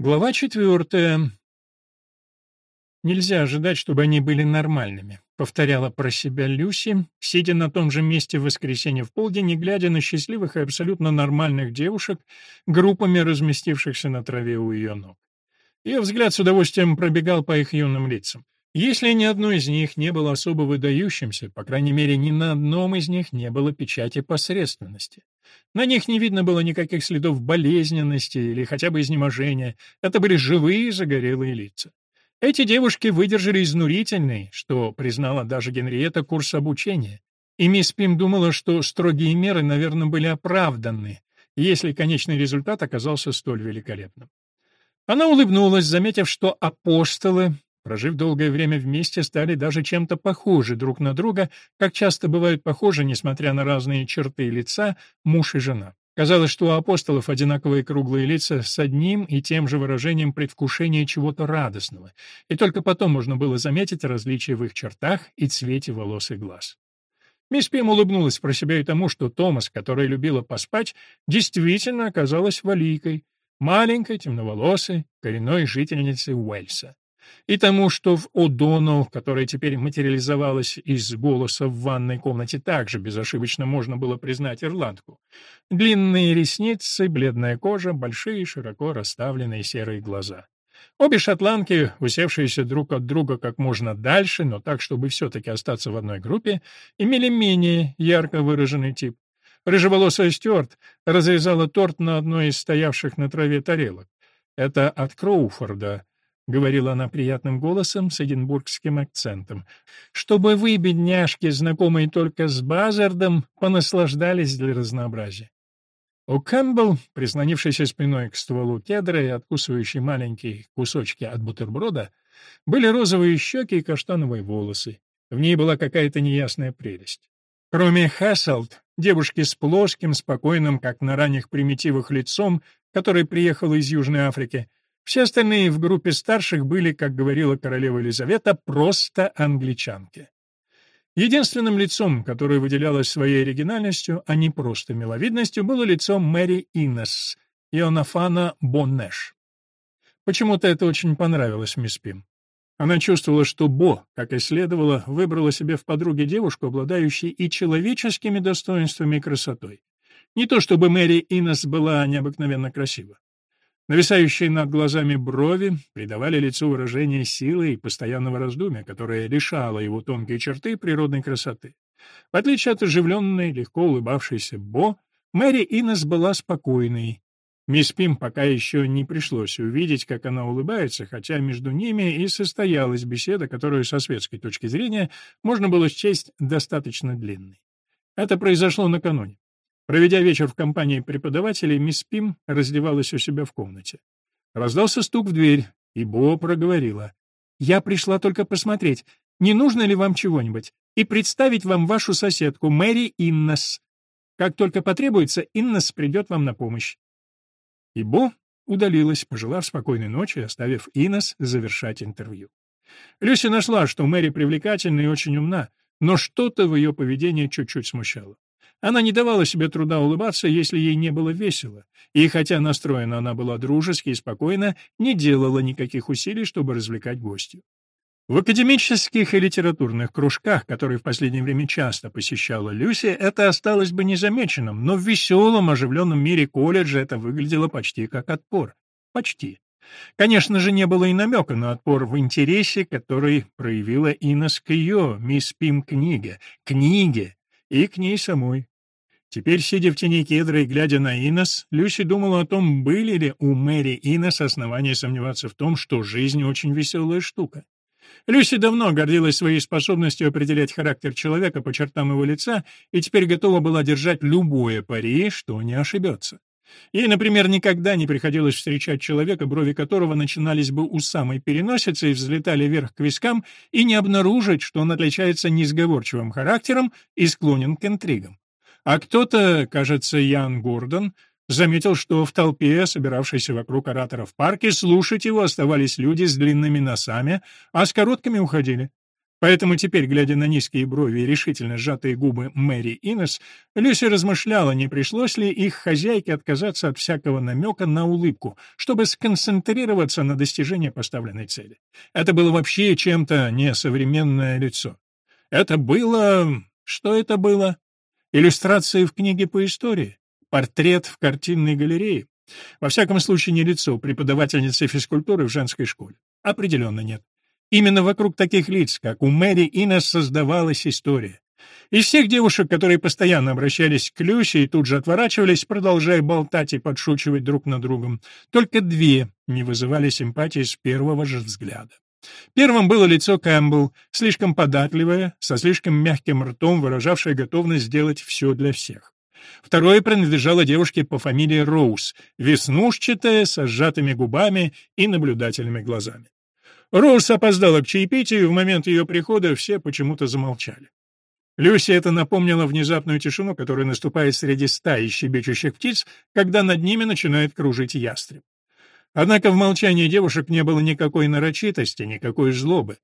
Глава четвертая. «Нельзя ожидать, чтобы они были нормальными», — повторяла про себя Люси, сидя на том же месте в воскресенье в полдень и глядя на счастливых и абсолютно нормальных девушек, группами разместившихся на траве у ее ног. Ее взгляд с удовольствием пробегал по их юным лицам. Если ни одно из них не было особо выдающимся, по крайней мере, ни на одном из них не было печати посредственности. На них не видно было никаких следов болезненности или хотя бы изнеможения. Это были живые загорелые лица. Эти девушки выдержали изнурительный, что признала даже Генриетта, курс обучения. И мисс Пим думала, что строгие меры, наверное, были оправданы, если конечный результат оказался столь великолепным. Она улыбнулась, заметив, что апостолы, Прожив долгое время вместе, стали даже чем-то похожи друг на друга, как часто бывают похожи, несмотря на разные черты лица, муж и жена. Казалось, что у апостолов одинаковые круглые лица с одним и тем же выражением предвкушения чего-то радостного, и только потом можно было заметить различия в их чертах и цвете волос и глаз. Мисс Пим улыбнулась про себя и тому, что Томас, которая любила поспать, действительно оказалась валийкой, маленькой, темноволосой, коренной жительницей Уэльса и тому, что в О'Доннелл, которая теперь материализовалась из голоса в ванной комнате, также безошибочно можно было признать ирландку. Длинные ресницы, бледная кожа, большие, широко расставленные серые глаза. Обе шотландки, усевшиеся друг от друга как можно дальше, но так, чтобы все-таки остаться в одной группе, имели менее ярко выраженный тип. Рыжеволосая Стюарт разрезала торт на одной из стоявших на траве тарелок. Это от Кроуфорда, — говорила она приятным голосом с эдинбургским акцентом, — «чтобы вы, бедняжки, знакомые только с Базардом, понаслаждались для разнообразия». У Кэмпбелл, прислонившийся спиной к стволу кедра и откусывающий маленькие кусочки от бутерброда, были розовые щеки и каштановые волосы. В ней была какая-то неясная прелесть. Кроме Хасселд, девушки с плоским, спокойным, как на ранних примитивах лицом, который приехала из Южной Африки, все остальные в группе старших были, как говорила королева Елизавета, просто англичанки. Единственным лицом, которое выделялось своей оригинальностью, а не просто миловидностью, было лицо Мэри Иннес, Ионафана Боннеш. Почему-то это очень понравилось мисс Пим. Она чувствовала, что Бо, как и следовало, выбрала себе в подруге девушку, обладающую и человеческими достоинствами и красотой. Не то чтобы Мэри Иннес была необыкновенно красива. Нависающие над глазами брови придавали лицу выражение силы и постоянного раздумья, которое лишало его тонкие черты природной красоты. В отличие от оживленной, легко улыбавшейся Бо, Мэри Инес была спокойной. Мисс Пим пока еще не пришлось увидеть, как она улыбается, хотя между ними и состоялась беседа, которую со светской точки зрения можно было счесть достаточно длинной. Это произошло накануне. Проведя вечер в компании преподавателей, мисс Пим раздевалась у себя в комнате. Раздался стук в дверь, и Бо проговорила. «Я пришла только посмотреть, не нужно ли вам чего-нибудь, и представить вам вашу соседку, Мэри Иннес. Как только потребуется, Иннес придет вам на помощь». И Бо удалилась, пожелав спокойной ночи, оставив Иннес завершать интервью. Люси нашла, что Мэри привлекательна и очень умна, но что-то в ее поведении чуть-чуть смущало. Она не давала себе труда улыбаться, если ей не было весело, и хотя настроена она была дружески и спокойно, не делала никаких усилий, чтобы развлекать гостью. В академических и литературных кружках, которые в последнее время часто посещала Люси, это осталось бы незамеченным, но в веселом, оживленном мире колледжа это выглядело почти как отпор. Почти. Конечно же, не было и намека на отпор в интересе, который проявила Инес к ее, мисс Пим, книге, книге, и к ней самой. Теперь, сидя в тени кедра и глядя на Инес, Люси думала о том, были ли у Мэри Инес основания сомневаться в том, что жизнь очень веселая штука. Люси давно гордилась своей способностью определять характер человека по чертам его лица и теперь готова была держать любое пари, что не ошибется. Ей, например, никогда не приходилось встречать человека, брови которого начинались бы у самой переносицы и взлетали вверх к вискам, и не обнаружить, что он отличается несговорчивым характером и склонен к интригам. А кто-то, кажется, Ян Гордон, заметил, что в толпе, собиравшейся вокруг оратора в парке, слушать его оставались люди с длинными носами, а с короткими уходили. Поэтому теперь, глядя на низкие брови и решительно сжатые губы Мэри Иннес, Люси размышляла, не пришлось ли их хозяйке отказаться от всякого намека на улыбку, чтобы сконцентрироваться на достижении поставленной цели. Это было вообще чем-то несовременное лицо. Это было... Что это было? Иллюстрации в книге по истории? Портрет в картинной галерее? Во всяком случае, не лицо преподавательницы физкультуры в женской школе. Определенно нет. Именно вокруг таких лиц, как у Мэри Иннес, создавалась история. Из всех девушек, которые постоянно обращались к Люсе и тут же отворачивались, продолжая болтать и подшучивать друг над другом, только две не вызывали симпатии с первого же взгляда. Первым было лицо Кэмпбелл, слишком податливое, со слишком мягким ртом, выражавшее готовность сделать все для всех. Второе принадлежало девушке по фамилии Роуз, веснушчатая, со сжатыми губами и наблюдательными глазами. Роуз опоздала к чаепитию, и в момент ее прихода все почему-то замолчали. Люси это напомнило внезапную тишину, которая наступает среди стаи щебечущих птиц, когда над ними начинает кружить ястреб. Однако в молчании девушек не было никакой нарочитости, никакой злобы.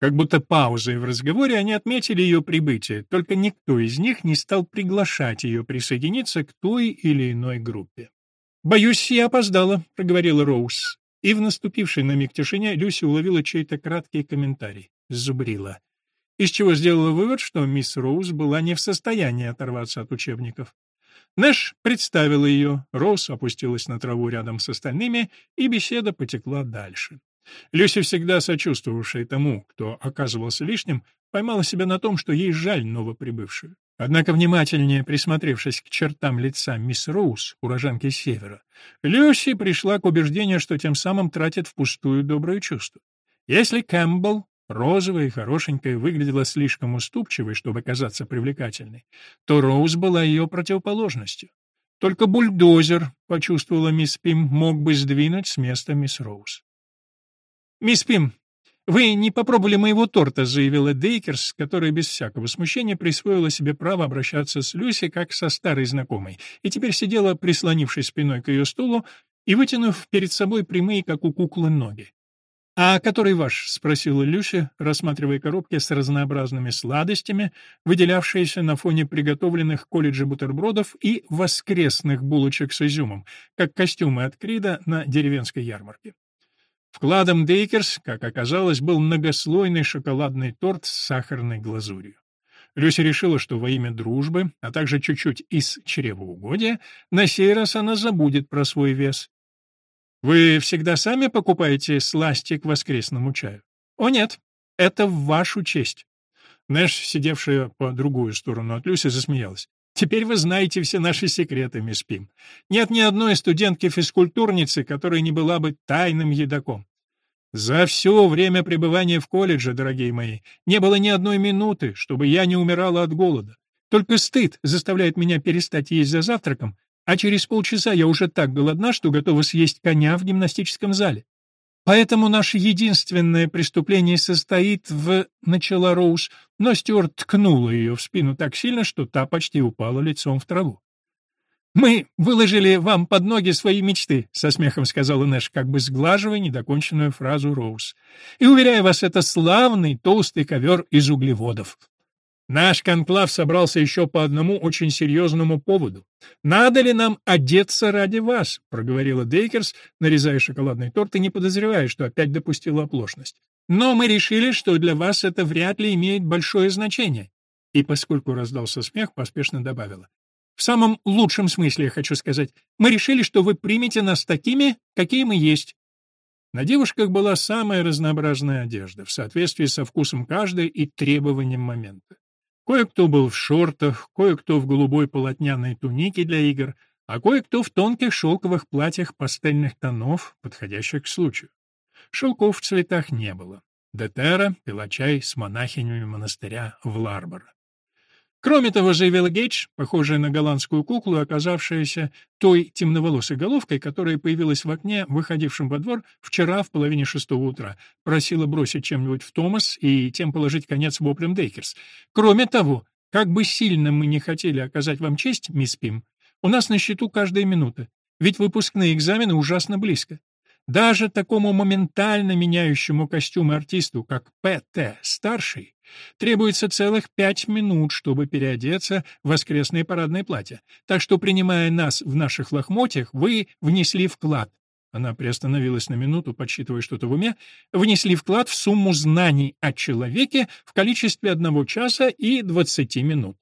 Как будто паузой в разговоре они отметили ее прибытие, только никто из них не стал приглашать ее присоединиться к той или иной группе. «Боюсь, я опоздала», — проговорила Роуз. И в наступившей на миг тишине Люси уловила чей-то краткий комментарий. Зубрила. Из чего сделала вывод, что мисс Роуз была не в состоянии оторваться от учебников. Нэш представила ее, Роуз опустилась на траву рядом с остальными, и беседа потекла дальше. Люси, всегда сочувствовавшая тому, кто оказывался лишним, поймала себя на том, что ей жаль новоприбывшую. Однако, внимательнее присмотревшись к чертам лица мисс Роуз, уроженки Севера, Люси пришла к убеждению, что тем самым тратит впустую доброе чувство. Если Кэмпбелл, розовая и хорошенькая, выглядела слишком уступчивой, чтобы казаться привлекательной, то Роуз была ее противоположностью. Только бульдозер, почувствовала мисс Пим, мог бы сдвинуть с места мисс Роуз. «Мисс Пим, «Вы не попробовали моего торта», — заявила Дейкерс, которая без всякого смущения присвоила себе право обращаться с Люси как со старой знакомой, и теперь сидела, прислонившись спиной к ее стулу и вытянув перед собой прямые, как у куклы, ноги. «А который ваш?» — спросила Люся, рассматривая коробки с разнообразными сладостями, выделявшиеся на фоне приготовленных колледжа бутербродов и воскресных булочек с изюмом, как костюмы от Крида на деревенской ярмарке. Вкладом Дейкерс, как оказалось, был многослойный шоколадный торт с сахарной глазурью. Люся решила, что во имя дружбы, а также чуть-чуть из чревоугодия, на сей раз она забудет про свой вес. «Вы всегда сами покупаете сласти к воскресному чаю?» «О нет, это в вашу честь». Нэш, сидевшая по другую сторону от Люси, засмеялась. Теперь вы знаете все наши секреты, мисс Пим. Нет ни одной студентки-физкультурницы, которая не была бы тайным едоком. За все время пребывания в колледже, дорогие мои, не было ни одной минуты, чтобы я не умирала от голода. Только стыд заставляет меня перестать есть за завтраком, а через полчаса я уже так голодна, что готова съесть коня в гимнастическом зале. Поэтому наше единственное преступление состоит в... — начала Роуз, но Стюарт ткнула ее в спину так сильно, что та почти упала лицом в траву. «Мы выложили вам под ноги свои мечты», — со смехом сказала Нэш, как бы сглаживая недоконченную фразу Роуз. «И, уверяю вас, это славный толстый ковер из углеводов». Наш конклав собрался еще по одному очень серьезному поводу. «Надо ли нам одеться ради вас?» — проговорила Дейкерс, нарезая шоколадный торт и не подозревая, что опять допустила оплошность. «Но мы решили, что для вас это вряд ли имеет большое значение». И поскольку раздался смех, поспешно добавила. «В самом лучшем смысле, я хочу сказать, мы решили, что вы примете нас такими, какие мы есть». На девушках была самая разнообразная одежда, в соответствии со вкусом каждой и требованием момента. Кое-кто был в шортах, кое-кто в голубой полотняной тунике для игр, а кое-кто в тонких шелковых платьях пастельных тонов, подходящих к случаю. Шелков в цветах не было. Детера пила чай с монахинями монастыря в Ларборо. Кроме того, заявила Гейдж, похожая на голландскую куклу, оказавшаяся той темноволосой головкой, которая появилась в окне, выходившем во двор вчера в половине шестого утра, просила бросить чем-нибудь в Томас и тем положить конец воплям Дейкерс. Кроме того, как бы сильно мы не хотели оказать вам честь, мисс Пим, у нас на счету каждая минута, ведь выпускные экзамены ужасно близко. Даже такому моментально меняющему костюмы артисту, как П.Т. Старший, требуется целых пять минут, чтобы переодеться в воскресное парадное платье. Так что, принимая нас в наших лохмотьях, вы внесли вклад. Она приостановилась на минуту, подсчитывая что-то в уме, внесли вклад в сумму знаний о человеке в количестве одного часа и двадцати минут.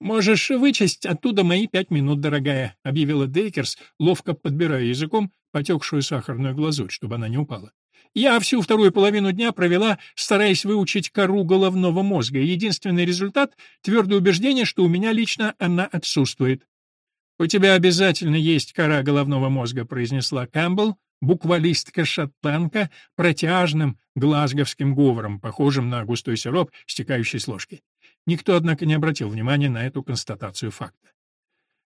«Можешь вычесть оттуда мои пять минут, дорогая», — объявила Дейкерс, ловко подбирая языком потекшую сахарную глазурь, чтобы она не упала. «Я всю вторую половину дня провела, стараясь выучить кору головного мозга, единственный результат — твердое убеждение, что у меня лично она отсутствует». «У тебя обязательно есть кора головного мозга», — произнесла Кэмпбелл, буквалистка-шотландка, протяжным глазговским говором, похожим на густой сироп, стекающий с ложки. Никто, однако, не обратил внимания на эту констатацию факта.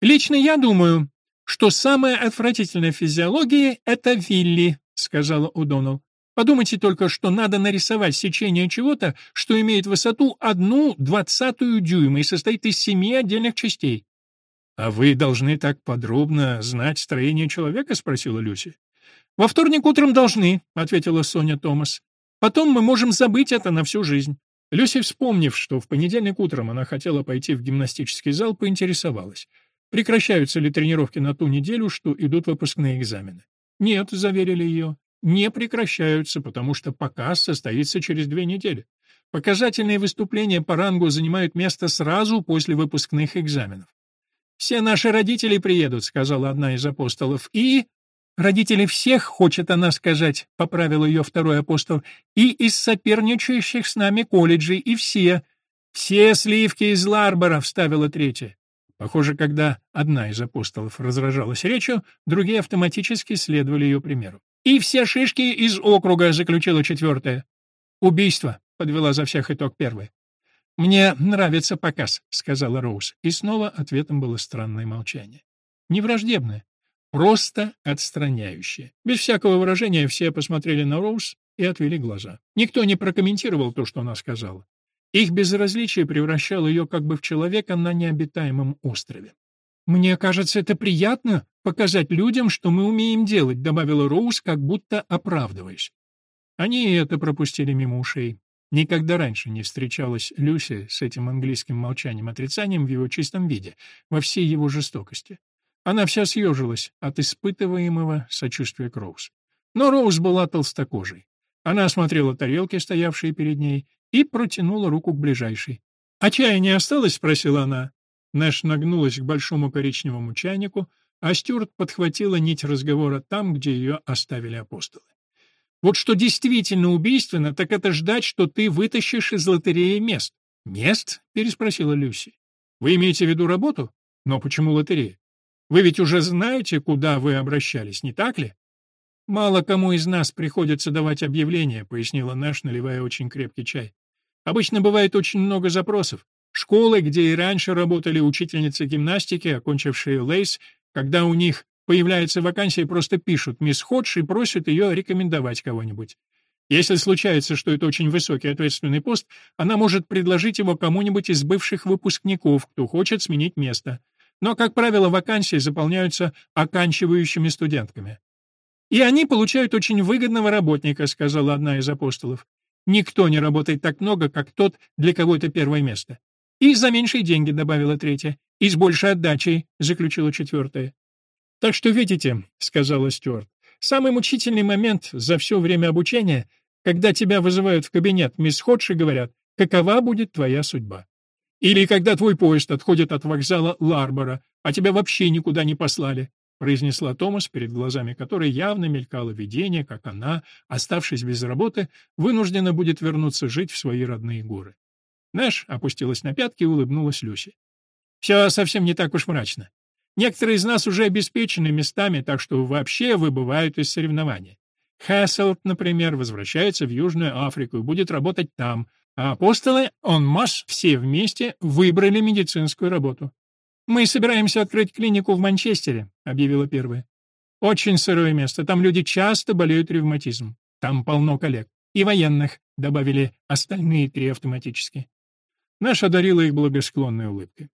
«Лично я думаю, что самая отвратительная физиология — это Вилли», — сказала Удонал. «Подумайте только, что надо нарисовать сечение чего-то, что имеет высоту одну двадцатую дюйма и состоит из семи отдельных частей». «А вы должны так подробно знать строение человека?» — спросила Люси. «Во вторник утром должны», — ответила Соня Томас. «Потом мы можем забыть это на всю жизнь». Люси, вспомнив, что в понедельник утром она хотела пойти в гимнастический зал, поинтересовалась, прекращаются ли тренировки на ту неделю, что идут выпускные экзамены. «Нет», — заверили ее, — «не прекращаются, потому что показ состоится через две недели. Показательные выступления по рангу занимают место сразу после выпускных экзаменов. «Все наши родители приедут», — сказала одна из апостолов, — «и...» Родители всех, хочет она сказать, — поправил ее второй апостол, — и из соперничающих с нами колледжей, и все. Все сливки из Ларбора, — вставила третья. Похоже, когда одна из апостолов разражалась речью, другие автоматически следовали ее примеру. «И все шишки из округа», — заключила четвертая. «Убийство», — подвела за всех итог первая. «Мне нравится показ», — сказала Роуз, и снова ответом было странное молчание. Не враждебное, Просто отстраняющее. Без всякого выражения все посмотрели на Роуз и отвели глаза. Никто не прокомментировал то, что она сказала. Их безразличие превращало ее как бы в человека на необитаемом острове. «Мне кажется, это приятно — показать людям, что мы умеем делать», — добавила Роуз, как будто оправдываясь. Они это пропустили мимо ушей. Никогда раньше не встречалась Люси с этим английским молчанием-отрицанием в его чистом виде, во всей его жестокости. Она вся съежилась от испытываемого сочувствия к Роуз. Но Роуз была толстокожей. Она осмотрела тарелки, стоявшие перед ней, и протянула руку к ближайшей. «А чая не осталось?» — спросила она. Нэш нагнулась к большому коричневому чайнику, а Стюарт подхватила нить разговора там, где ее оставили апостолы. «Вот что действительно убийственно, так это ждать, что ты вытащишь из лотереи мест». «Мест?» — переспросила Люси. «Вы имеете в виду работу? Но почему лотерея? Вы ведь уже знаете, куда вы обращались, не так ли? Мало кому из нас приходится давать объявления, пояснила Нэш, наливая очень крепкий чай. Обычно бывает очень много запросов. Школы, где и раньше работали учительницы гимнастики, окончившие Лейс, когда у них появляется вакансия, просто пишут «Мисс Ходж» и просят ее рекомендовать кого-нибудь. Если случается, что это очень высокий ответственный пост, она может предложить его кому-нибудь из бывших выпускников, кто хочет сменить место но, как правило, вакансии заполняются оканчивающими студентками. «И они получают очень выгодного работника», — сказала одна из апостолов. «Никто не работает так много, как тот, для кого это первое место». «И за меньшие деньги», — добавила третья. «И с большей отдачей», — заключила четвертая. «Так что видите», — сказала Стюарт, — «самый мучительный момент за все время обучения, когда тебя вызывают в кабинет мисс Ходж и говорят, какова будет твоя судьба». Или когда твой поезд отходит от вокзала Ларбора, а тебя вообще никуда не послали», — произнесла Томас, перед глазами которой явно мелькало видение, как она, оставшись без работы, вынуждена будет вернуться жить в свои родные горы. Нэш опустилась на пятки и улыбнулась Люси. «Все совсем не так уж мрачно. Некоторые из нас уже обеспечены местами, так что вообще выбывают из соревнования. Хасселт, например, возвращается в Южную Африку и будет работать там — а апостолы, он масс, все вместе выбрали медицинскую работу. «Мы собираемся открыть клинику в Манчестере», — объявила первая. «Очень сырое место, там люди часто болеют ревматизмом. Там полно коллег. И военных», — добавили остальные три автоматически. Наш одарила их благосклонной улыбкой.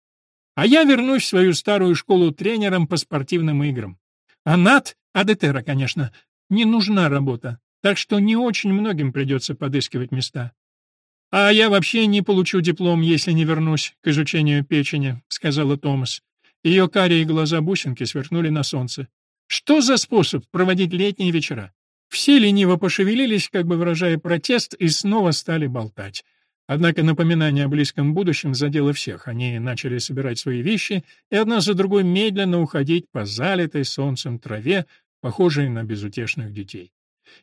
«А я вернусь в свою старую школу тренером по спортивным играм. А Нат — Адетера, конечно. не нужна работа, так что не очень многим придется подыскивать места. «А я вообще не получу диплом, если не вернусь к изучению печени», — сказала Томас. Ее карие глаза бусинки сверкнули на солнце. «Что за способ проводить летние вечера?» Все лениво пошевелились, как бы выражая протест, и снова стали болтать. Однако напоминание о близком будущем задело всех. Они начали собирать свои вещи и одна за другой медленно уходить по залитой солнцем траве, похожей на безутешных детей.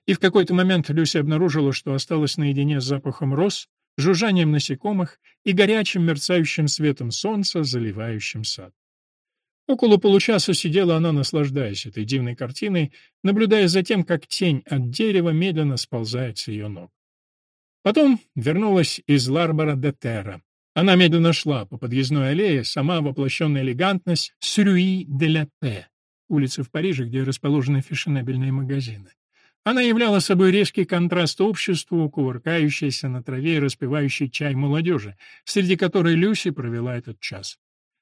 И в какой-то момент Люся обнаружила, что осталась наедине с запахом роз, жужжанием насекомых и горячим мерцающим светом солнца, заливающим сад. Около получаса сидела она, наслаждаясь этой дивной картиной, наблюдая за тем, как тень от дерева медленно сползает с ее ног. Потом вернулась из Ларбора де Терра. Она медленно шла по подъездной аллее, сама воплощенная элегантность Сюрюи де ла Пе, улицы в Париже, где расположены фешенебельные магазины. Она являла собой резкий контраст обществу, кувыркающейся на траве и распевающей чай молодежи, среди которой Люси провела этот час.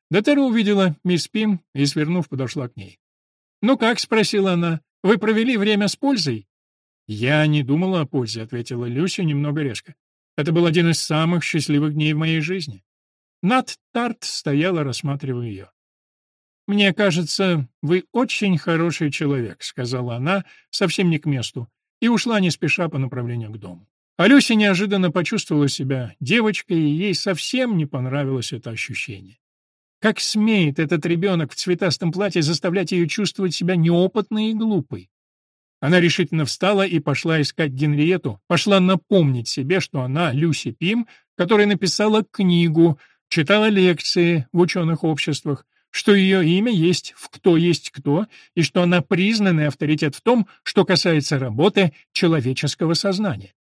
Дотера увидела мисс Пим и, свернув, подошла к ней. «Ну как?» — спросила она. «Вы провели время с пользой?» «Я не думала о пользе», — ответила Люси немного резко. «Это был один из самых счастливых дней в моей жизни». Нат Тарт стояла, рассматривая ее. «Мне кажется, вы очень хороший человек», — сказала она, совсем не к месту, и ушла не спеша по направлению к дому. А Люся неожиданно почувствовала себя девочкой, и ей совсем не понравилось это ощущение. Как смеет этот ребенок в цветастом платье заставлять ее чувствовать себя неопытной и глупой? Она решительно встала и пошла искать Генриету, пошла напомнить себе, что она Люси Пим, которая написала книгу, читала лекции в ученых обществах, что ее имя есть в «Кто есть кто» и что она признанный авторитет в том, что касается работы человеческого сознания.